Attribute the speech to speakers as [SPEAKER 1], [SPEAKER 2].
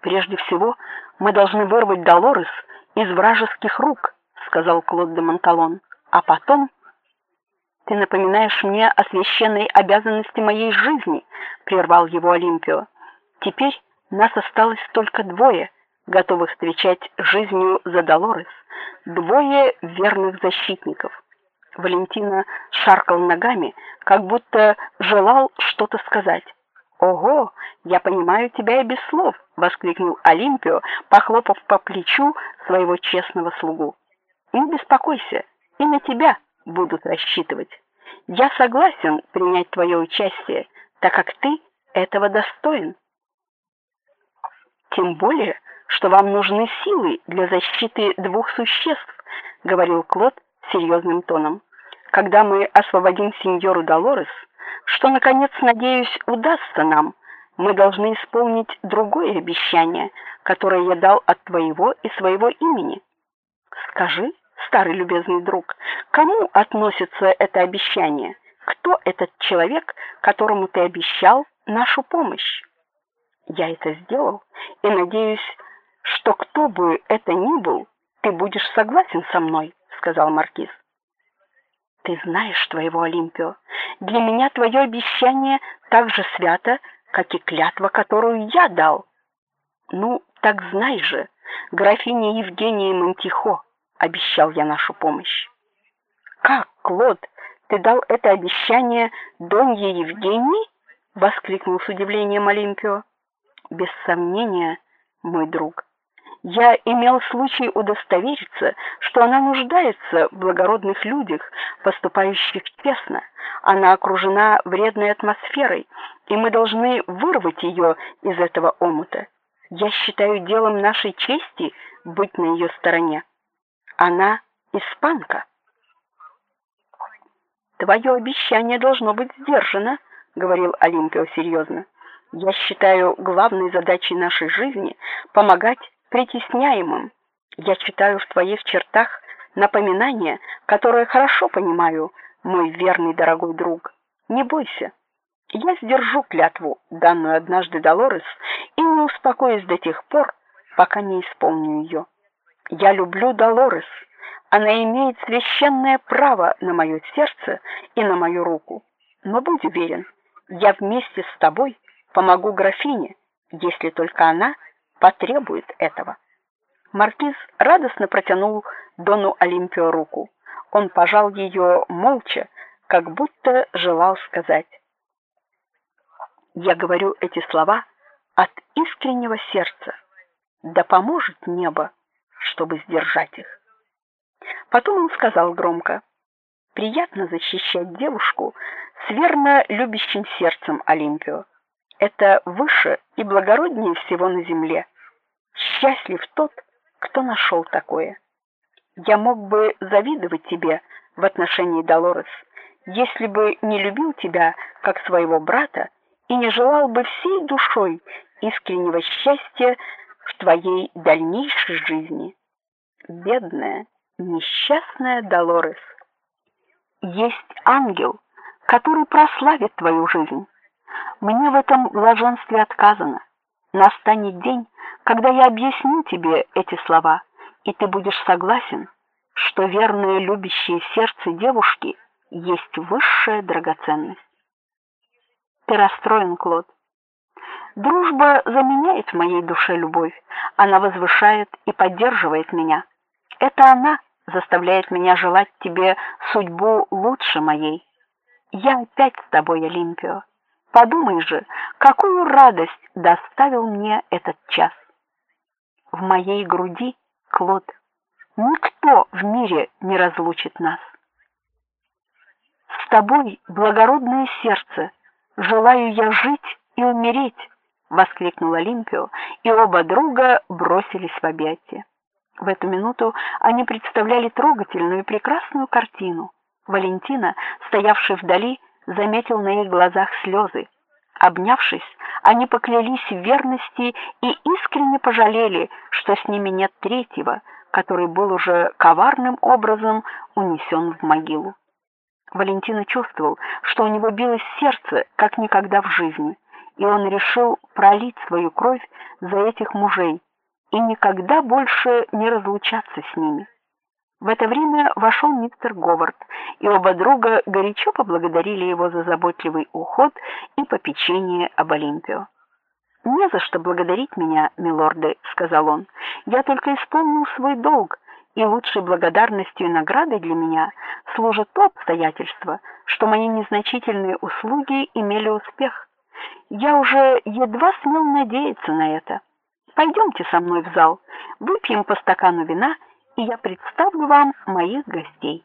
[SPEAKER 1] Прежде всего, мы должны вырвать Долорес из вражеских рук, сказал Клод де Монталон. А потом ты напоминаешь мне о священной обязанности моей жизни, прервал его Олимпио. Теперь нас осталось только двое, готовых встречать жизнью за Долорес, двое верных защитников. Валентина шаркал ногами, как будто желал что-то сказать. Ого, я понимаю тебя и без слов, воскликнул Олимпио, похлопав по плечу своего честного слугу. Не беспокойся, и на тебя будут рассчитывать. Я согласен принять твое участие, так как ты этого достоин. Тем более, что вам нужны силы для защиты двух существ, говорил Клод серьезным тоном. Когда мы освободим сеньору Долорес, что наконец, надеюсь, удастся нам. Мы должны исполнить другое обещание, которое я дал от твоего и своего имени. Скажи, старый любезный друг, кому относится это обещание? Кто этот человек, которому ты обещал нашу помощь? Я это сделал и надеюсь, что кто бы это ни был, ты будешь согласен со мной, сказал маркиз. Ты знаешь твоего Олимпио. Для меня твое обещание так же свято, как и клятва, которую я дал. Ну, так знай же, графиня Евгения Монтихо, обещал я нашу помощь. Как, Клод, ты дал это обещание Донье Евгении? воскликнул с удивлением Олимпио. Без сомнения, мой друг. Я имел случай удостовериться, что она нуждается в благородных людях, поступающих честно. Она окружена вредной атмосферой, и мы должны вырвать ее из этого омута. Я считаю делом нашей чести быть на ее стороне. Она испанка. Твое обещание должно быть сдержано, говорил Олимпио серьезно. Я считаю главной задачей нашей жизни помогать притесняемым. Я читаю в твоих чертах напоминание, которое хорошо понимаю, мой верный дорогой друг. Не бойся. Я сдержу клятву, данную однажды Долорес, и не успокоюсь до тех пор, пока не исполню ее. Я люблю Долорес. Она имеет священное право на мое сердце и на мою руку. Но будь уверен, я вместе с тобой помогу графине, если только она потребует этого. Маркиз радостно протянул Дону Олимпио руку. Он пожал ее молча, как будто желал сказать: "Я говорю эти слова от искреннего сердца. Да поможет небо, чтобы сдержать их". Потом он сказал громко: "Приятно защищать девушку с верно любящим сердцем Олимпио. Это выше и благороднее всего на земле. Счастлив тот, кто нашел такое. Я мог бы завидовать тебе в отношении Долорес, если бы не любил тебя как своего брата и не желал бы всей душой искреннего счастья в твоей дальнейшей жизни. Бедная, несчастная Долорес. Есть ангел, который прославит твою жизнь. Мне в этом блаженстве отказано. Настанет день, когда я объясню тебе эти слова, и ты будешь согласен, что верное любящее сердце девушки есть высшая драгоценность. Ты расстроен, Клод. Дружба заменяет в моей душе любовь. Она возвышает и поддерживает меня. Это она заставляет меня желать тебе судьбу лучше моей. Я опять с тобой, Олимпио. Подумай же, какую радость доставил мне этот час. В моей груди, Клод, никто в мире не разлучит нас. С тобой, благородное сердце, желаю я жить и умереть, воскликнул Олимпио, и оба друга бросились в объятия. В эту минуту они представляли трогательную и прекрасную картину. Валентина, стоявшая вдали, заметил на их глазах слезы. Обнявшись, они поклялись в верности и искренне пожалели, что с ними нет третьего, который был уже коварным образом унесен в могилу. Валентина чувствовал, что у него билось сердце, как никогда в жизни, и он решил пролить свою кровь за этих мужей и никогда больше не разлучаться с ними. В это время вошел мистер Говард, и оба друга горячо поблагодарили его за заботливый уход и попечение об Олимпио. "Не за что благодарить меня, милорды", сказал он. "Я только исполнил свой долг, и лучшей благодарностью и наградой для меня служит то обстоятельство, что мои незначительные услуги имели успех. Я уже едва смел надеяться на это. Пойдемте со мной в зал, выпьем по стакану вина, я представлю вам моих гостей.